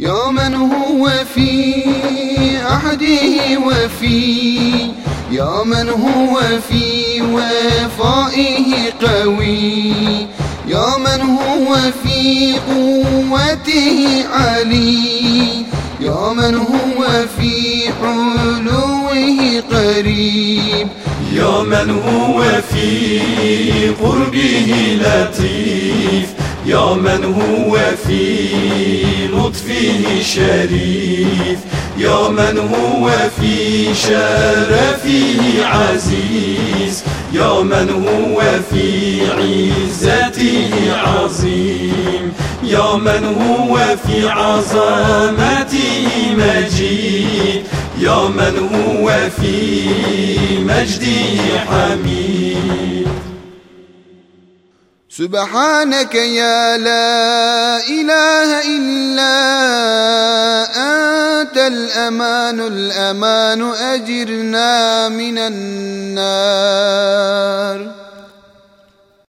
يا من هو في عهده وفي يا من هو في وفائه قوي يا من هو في قوته علي يا من هو في حلوة قريب. يا من هو في قربه لطيف يا من هو في لطفه شريف. يا من هو في شرفه عزيز. يا من هو في عزته عظيم. يا من هو في عظمته مجيد. يا من هو في مجده حميد. سبحانك يا لا إله إلا أنت الأمان الأمان أجرنا من النار.